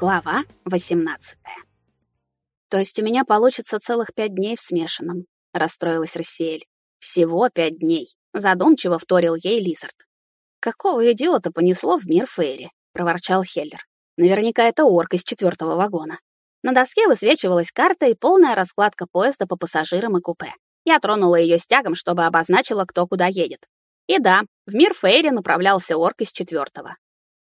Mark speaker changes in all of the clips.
Speaker 1: Глава 18. То есть у меня получится целых пять дней в смешанном, расстроилась Рассиэль. Всего пять дней, задумчиво вторил ей Лизард. Какого идиота понесло в мир Фейри, проворчал Хеллер. Наверняка это орк из четвертого вагона. На доске высвечивалась карта и полная раскладка поезда по пассажирам и купе. Я тронула ее стягом, чтобы обозначила, кто куда едет. И да, в мир Фейри направлялся орк из четвертого.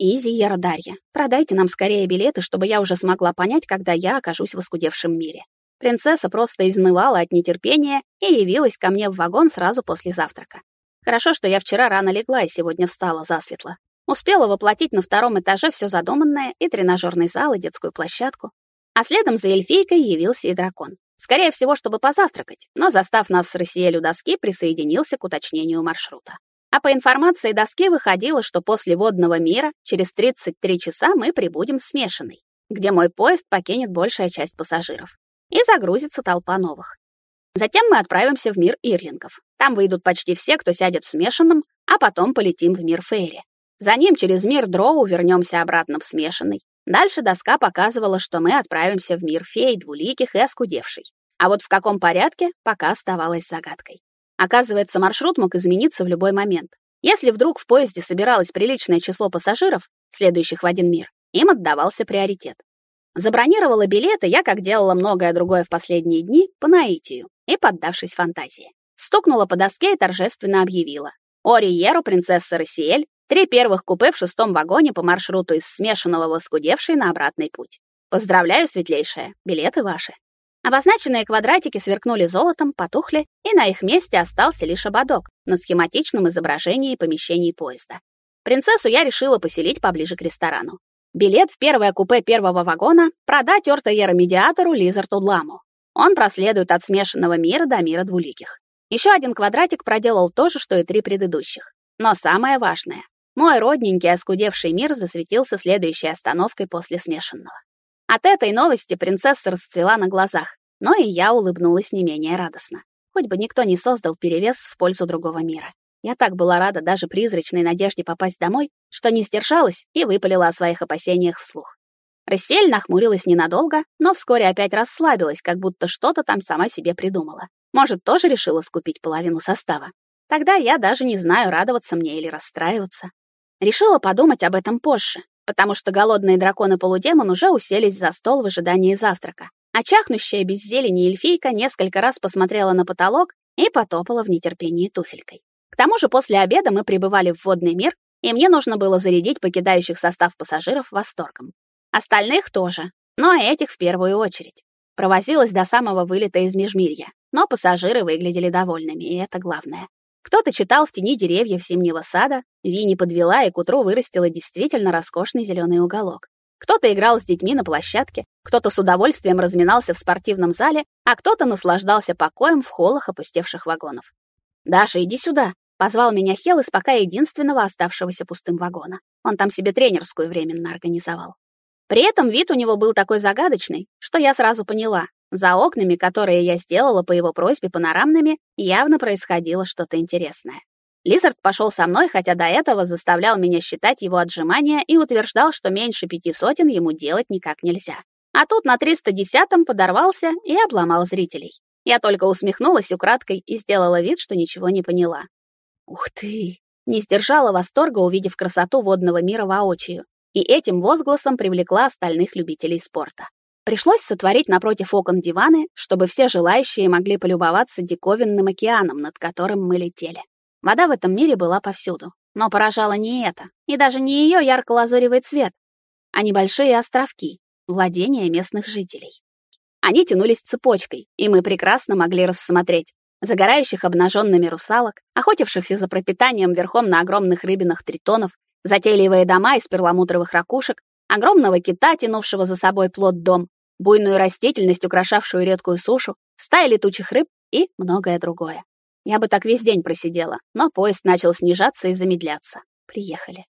Speaker 1: «Изи, Яродарья, продайте нам скорее билеты, чтобы я уже смогла понять, когда я окажусь в оскудевшем мире». Принцесса просто изнывала от нетерпения и явилась ко мне в вагон сразу после завтрака. Хорошо, что я вчера рано легла и сегодня встала засветло. Успела воплотить на втором этаже все задуманное и тренажерный зал, и детскую площадку. А следом за эльфийкой явился и дракон. Скорее всего, чтобы позавтракать, но, застав нас с Рассиэль доски, присоединился к уточнению маршрута. А по информации доски выходило, что после водного мира через 33 часа мы прибудем в смешанный, где мой поезд покинет большая часть пассажиров. И загрузится толпа новых. Затем мы отправимся в мир Ирлингов. Там выйдут почти все, кто сядет в смешанном, а потом полетим в мир Фейри. За ним через мир Дроу вернемся обратно в смешанный. Дальше доска показывала, что мы отправимся в мир фей, двуликих и оскудевший. А вот в каком порядке, пока оставалось загадкой. Оказывается, маршрут мог измениться в любой момент. Если вдруг в поезде собиралось приличное число пассажиров, следующих в один мир, им отдавался приоритет. Забронировала билеты я, как делала многое другое в последние дни, по наитию и поддавшись фантазии. Стукнула по доске и торжественно объявила. Ориеру, принцесса Рассиэль, три первых купе в шестом вагоне по маршруту из смешанного воскудевшей на обратный путь. Поздравляю, светлейшая, билеты ваши. Обозначенные квадратики сверкнули золотом, потухли, и на их месте остался лишь ободок на схематичном изображении помещений поезда. Принцессу я решила поселить поближе к ресторану. Билет в первое купе первого вагона продать ортоера-медиатору Лизарту Дламу. Он проследует от смешанного мира до мира двуликих. Еще один квадратик проделал то же, что и три предыдущих. Но самое важное. Мой родненький оскудевший мир засветился следующей остановкой после смешанного. От этой новости принцесса расцвела на глазах, но и я улыбнулась не менее радостно. Хоть бы никто не создал перевес в пользу другого мира. Я так была рада даже призрачной надежде попасть домой, что не сдержалась и выпалила о своих опасениях вслух. Рассель нахмурилась ненадолго, но вскоре опять расслабилась, как будто что-то там сама себе придумала. Может, тоже решила скупить половину состава. Тогда я даже не знаю, радоваться мне или расстраиваться. Решила подумать об этом позже, потому что голодные драконы-полудемон уже уселись за стол в ожидании завтрака. А чахнущая без зелени эльфийка несколько раз посмотрела на потолок и потопала в нетерпении туфелькой. К тому же после обеда мы прибывали в водный мир, и мне нужно было зарядить покидающих состав пассажиров восторгом. Остальных тоже, но этих в первую очередь. Провозилась до самого вылета из Межмирья, но пассажиры выглядели довольными, и это главное. Кто-то читал в тени деревьев зимнего сада, Винни подвела и к утру вырастила действительно роскошный зеленый уголок. Кто-то играл с детьми на площадке, кто-то с удовольствием разминался в спортивном зале, а кто-то наслаждался покоем в холлах опустевших вагонов. «Даша, иди сюда!» — позвал меня Хел из пока единственного оставшегося пустым вагона. Он там себе тренерскую временно организовал. При этом вид у него был такой загадочный, что я сразу поняла, за окнами, которые я сделала по его просьбе панорамными, явно происходило что-то интересное. Лизард пошел со мной, хотя до этого заставлял меня считать его отжимания и утверждал, что меньше пяти сотен ему делать никак нельзя. А тут на 310-м подорвался и обломал зрителей. Я только усмехнулась украдкой и сделала вид, что ничего не поняла. Ух ты! Не сдержала восторга, увидев красоту водного мира воочию, и этим возгласом привлекла остальных любителей спорта. Пришлось сотворить напротив окон диваны, чтобы все желающие могли полюбоваться диковинным океаном, над которым мы летели. Вода в этом мире была повсюду, но поражало не это, и даже не ее ярко-лазуревый цвет, а небольшие островки, владения местных жителей. Они тянулись цепочкой, и мы прекрасно могли рассмотреть загорающих обнаженными русалок, охотившихся за пропитанием верхом на огромных рыбинах тритонов, затейливые дома из перламутровых ракушек, огромного кита, тянувшего за собой плод дом, буйную растительность, украшавшую редкую сушу, стаи летучих рыб и многое другое. Я бы так весь день просидела, но поезд начал снижаться и замедляться. Приехали.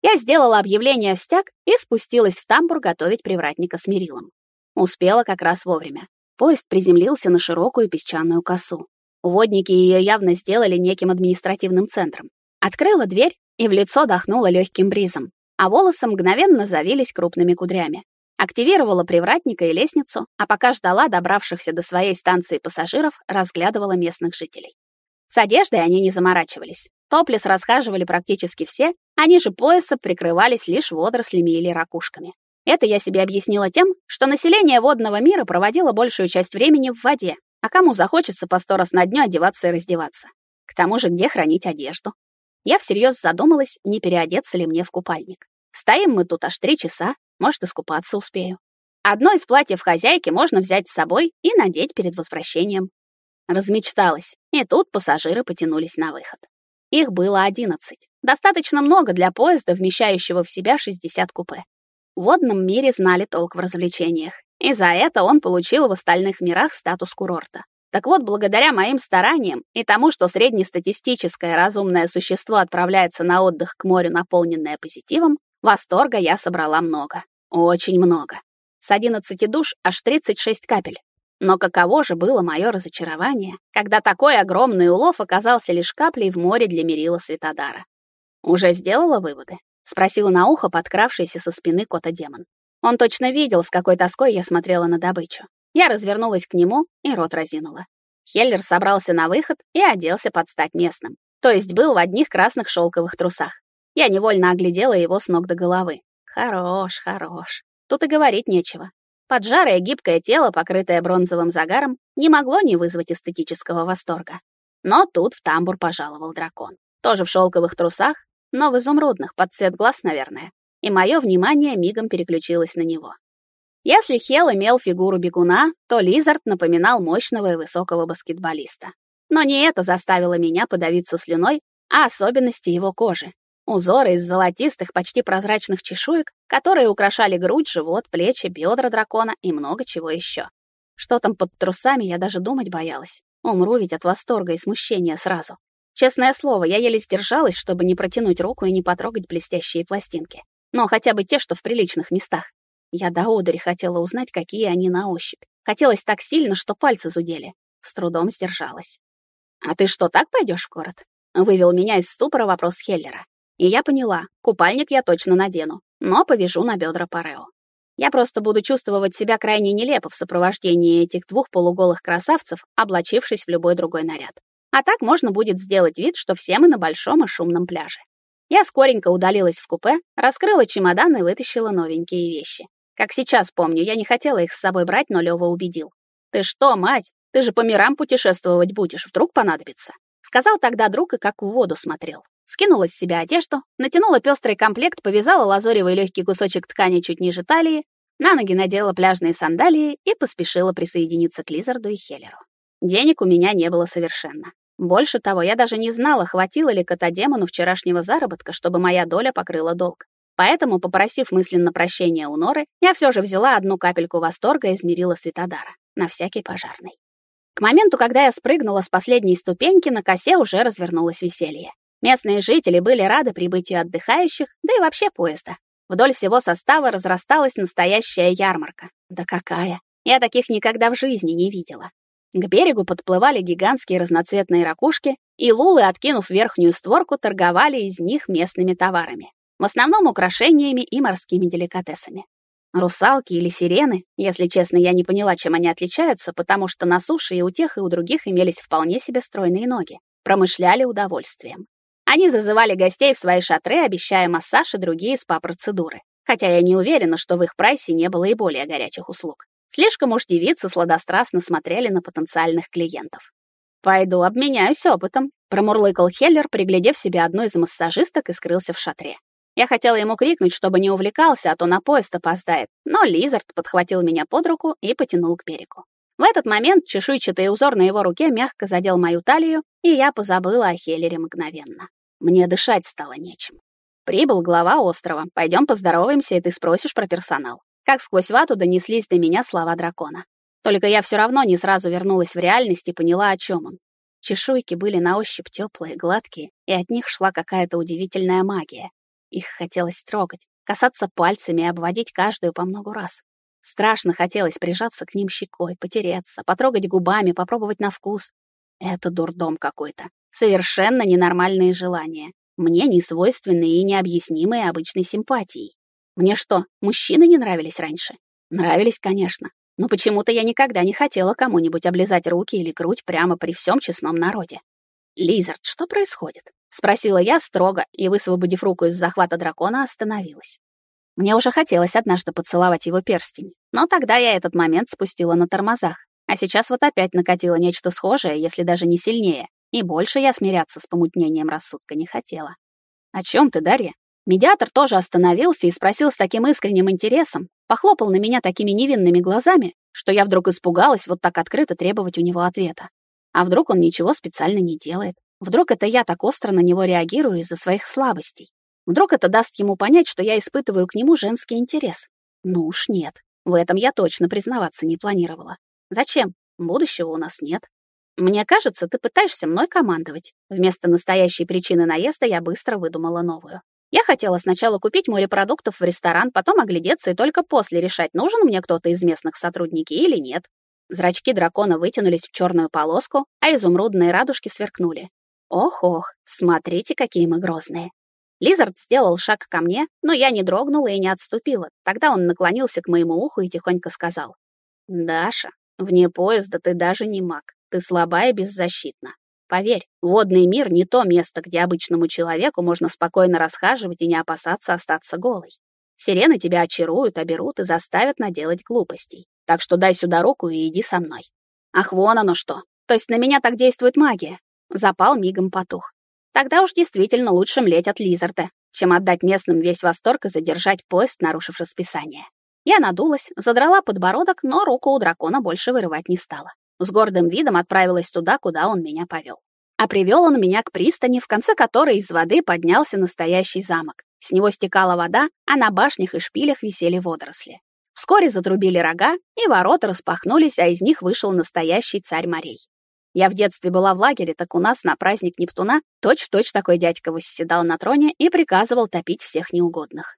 Speaker 1: Я сделала объявление в стяг и спустилась в тамбур готовить привратника с мерилом. Успела как раз вовремя. Поезд приземлился на широкую песчаную косу. Водники ее явно сделали неким административным центром. Открыла дверь и в лицо дохнула легким бризом, а волосы мгновенно завились крупными кудрями. Активировала привратника и лестницу, а пока ждала добравшихся до своей станции пассажиров, разглядывала местных жителей. С одеждой они не заморачивались. Топлес расхаживали практически все, они же пояса прикрывались лишь водорослями или ракушками. Это я себе объяснила тем, что население водного мира проводило большую часть времени в воде, а кому захочется по сто раз на дню одеваться и раздеваться. К тому же, где хранить одежду? Я всерьез задумалась, не переодеться ли мне в купальник. Стоим мы тут аж три часа, может, искупаться успею. Одно из платьев хозяйки можно взять с собой и надеть перед возвращением. Размечталась, и тут пассажиры потянулись на выход. Их было одиннадцать. Достаточно много для поезда, вмещающего в себя 60 купе. В водном мире знали толк в развлечениях, и за это он получил в остальных мирах статус курорта. Так вот, благодаря моим стараниям и тому, что среднестатистическое разумное существо отправляется на отдых к морю, наполненное позитивом, восторга я собрала много. Очень много. С 11 душ аж 36 капель. Но каково же было мое разочарование, когда такой огромный улов оказался лишь каплей в море для мерила Светодара. «Уже сделала выводы?» — спросил на ухо подкравшийся со спины кота-демон. Он точно видел, с какой тоской я смотрела на добычу. Я развернулась к нему и рот разинула. Хеллер собрался на выход и оделся под стать местным. То есть был в одних красных шелковых трусах. Я невольно оглядела его с ног до головы. Хорош, хорош. Тут и говорить нечего. Поджарое гибкое тело, покрытое бронзовым загаром, не могло не вызвать эстетического восторга. Но тут в тамбур пожаловал дракон. Тоже в шелковых трусах, но в изумрудных, под цвет глаз, наверное. И мое внимание мигом переключилось на него. Если Хел имел фигуру бегуна, то Лизард напоминал мощного и высокого баскетболиста. Но не это заставило меня подавиться слюной, а особенности его кожи. Узоры из золотистых, почти прозрачных чешуек, которые украшали грудь, живот, плечи, бедра дракона и много чего еще. Что там под трусами, я даже думать боялась. Умру ведь от восторга и смущения сразу. Честное слово, я еле сдержалась, чтобы не протянуть руку и не потрогать блестящие пластинки. Но хотя бы те, что в приличных местах. Я до одури хотела узнать, какие они на ощупь. Хотелось так сильно, что пальцы зудели. С трудом сдержалась. «А ты что, так пойдешь в город?» Вывел меня из ступора вопрос Хеллера. И я поняла, купальник я точно надену, но повяжу на бедра парео. Я просто буду чувствовать себя крайне нелепо в сопровождении этих двух полуголых красавцев, облачившись в любой другой наряд. А так можно будет сделать вид, что все мы на большом и шумном пляже. Я скоренько удалилась в купе, раскрыла чемодан и вытащила новенькие вещи. Как сейчас помню, я не хотела их с собой брать, но Лёва убедил. «Ты что, мать? Ты же по мирам путешествовать будешь, вдруг понадобится?» Сказал тогда друг и как в воду смотрел. Скинула с себя одежду, натянула пестрый комплект, повязала лазоревый легкий кусочек ткани чуть ниже талии, на ноги надела пляжные сандалии и поспешила присоединиться к Лизарду и Хеллеру. Денег у меня не было совершенно. Больше того, я даже не знала, хватило ли кота-демону вчерашнего заработка, чтобы моя доля покрыла долг. Поэтому, попросив мысленно прощения у Норы, я все же взяла одну капельку восторга и измерила Светодара, на всякий пожарный. К моменту, когда я спрыгнула с последней ступеньки, на косе уже развернулось веселье. Местные жители были рады прибытию отдыхающих, да и вообще поезда. Вдоль всего состава разрасталась настоящая ярмарка. Да какая! Я таких никогда в жизни не видела. К берегу подплывали гигантские разноцветные ракушки, и лулы, откинув верхнюю створку, торговали из них местными товарами в основном украшениями и морскими деликатесами. Русалки или сирены, если честно, я не поняла, чем они отличаются, потому что на суше и у тех, и у других имелись вполне себе стройные ноги, промышляли удовольствием. Они зазывали гостей в свои шатры, обещая массаж и другие спа-процедуры. Хотя я не уверена, что в их прайсе не было и более горячих услуг. Слишком уж девицы сладострастно смотрели на потенциальных клиентов. «Пойду обменяюсь опытом», — промурлыкал Хеллер, приглядев себе одну из массажисток и скрылся в шатре. Я хотела ему крикнуть, чтобы не увлекался, а то на поезд опоздает, но Лизард подхватил меня под руку и потянул к берегу. В этот момент чешуйчатый узор на его руке мягко задел мою талию, и я позабыла о Хеллере мгновенно. Мне дышать стало нечем. Прибыл глава острова. Пойдем поздороваемся, и ты спросишь про персонал. Как сквозь вату донеслись до меня слова дракона. Только я все равно не сразу вернулась в реальность и поняла, о чем он. Чешуйки были на ощупь теплые, гладкие, и от них шла какая-то удивительная магия. Их хотелось трогать, касаться пальцами и обводить каждую по многу раз. Страшно хотелось прижаться к ним щекой, потереться, потрогать губами, попробовать на вкус. Это дурдом какой-то. Совершенно ненормальные желания. Мне не свойственные и необъяснимые обычной симпатией. Мне что, мужчины не нравились раньше? Нравились, конечно. Но почему-то я никогда не хотела кому-нибудь облизать руки или грудь прямо при всем честном народе. «Лизард, что происходит?» — спросила я строго и, высвободив руку из захвата дракона, остановилась. Мне уже хотелось однажды поцеловать его перстень, но тогда я этот момент спустила на тормозах, а сейчас вот опять накатило нечто схожее, если даже не сильнее, и больше я смиряться с помутнением рассудка не хотела. «О чем ты, Дарья?» Медиатор тоже остановился и спросил с таким искренним интересом, похлопал на меня такими невинными глазами, что я вдруг испугалась вот так открыто требовать у него ответа. А вдруг он ничего специально не делает? Вдруг это я так остро на него реагирую из-за своих слабостей? Вдруг это даст ему понять, что я испытываю к нему женский интерес? Ну уж нет. В этом я точно признаваться не планировала. Зачем? Будущего у нас нет. Мне кажется, ты пытаешься мной командовать. Вместо настоящей причины наезда я быстро выдумала новую. Я хотела сначала купить морепродуктов в ресторан, потом оглядеться и только после решать, нужен мне кто-то из местных сотрудники или нет. Зрачки дракона вытянулись в черную полоску, а изумрудные радужки сверкнули. Ох-ох, смотрите, какие мы грозные. Лизард сделал шаг ко мне, но я не дрогнула и не отступила. Тогда он наклонился к моему уху и тихонько сказал. «Даша, вне поезда ты даже не маг. Ты слаба и беззащитна. Поверь, водный мир не то место, где обычному человеку можно спокойно расхаживать и не опасаться остаться голой. Сирены тебя очаруют, оберут и заставят наделать глупостей. Так что дай сюда руку и иди со мной. Ах, вон оно что. То есть на меня так действует магия. Запал мигом потух. Тогда уж действительно лучше млеть от Лизарда, чем отдать местным весь восторг и задержать поезд, нарушив расписание. Я надулась, задрала подбородок, но руку у дракона больше вырывать не стала. С гордым видом отправилась туда, куда он меня повел. А привел он меня к пристани, в конце которой из воды поднялся настоящий замок. С него стекала вода, а на башнях и шпилях висели водоросли. Вскоре затрубили рога, и ворота распахнулись, а из них вышел настоящий царь морей. Я в детстве была в лагере, так у нас на праздник Нептуна точь-в-точь -точь такой дядька восседал на троне и приказывал топить всех неугодных.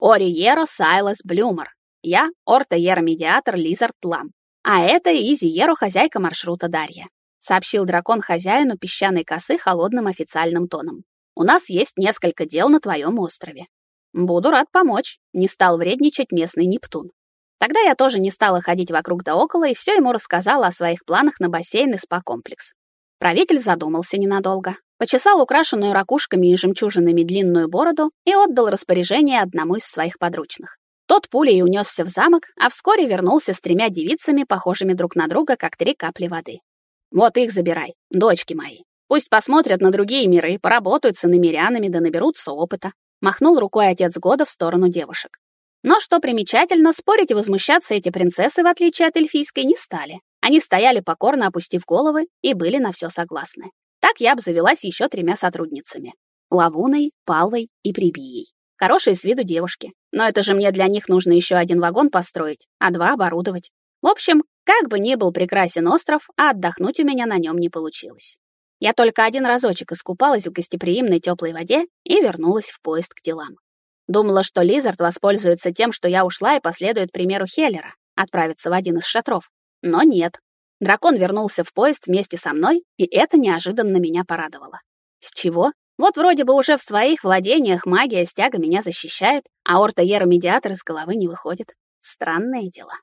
Speaker 1: Ориеро Сайлас Блюмер. Я Ортоеро-медиатор Лизард Лам. А это Изиеро, хозяйка маршрута Дарья. Сообщил дракон хозяину песчаной косы холодным официальным тоном. У нас есть несколько дел на твоем острове. Буду рад помочь, не стал вредничать местный Нептун. Тогда я тоже не стала ходить вокруг да около и все ему рассказала о своих планах на бассейн и спа-комплекс. Правитель задумался ненадолго, почесал украшенную ракушками и жемчужинами длинную бороду и отдал распоряжение одному из своих подручных. Тот пулей унесся в замок, а вскоре вернулся с тремя девицами, похожими друг на друга, как три капли воды. «Вот их забирай, дочки мои. Пусть посмотрят на другие миры, поработают с иномирянами да наберутся опыта», махнул рукой отец года в сторону девушек. Но, что примечательно, спорить и возмущаться эти принцессы, в отличие от эльфийской, не стали. Они стояли покорно, опустив головы, и были на все согласны. Так я обзавелась еще тремя сотрудницами. Лавуной, Палвой и Прибией. Хорошие с виду девушки. Но это же мне для них нужно еще один вагон построить, а два оборудовать. В общем, как бы ни был прекрасен остров, а отдохнуть у меня на нем не получилось. Я только один разочек искупалась в гостеприимной теплой воде и вернулась в поезд к делам. Думала, что Лизард воспользуется тем, что я ушла и последует примеру Хеллера, отправится в один из шатров. Но нет. Дракон вернулся в поезд вместе со мной, и это неожиданно меня порадовало. С чего? Вот вроде бы уже в своих владениях магия стяга меня защищает, а ортоера-медиатор из головы не выходит. Странные дела.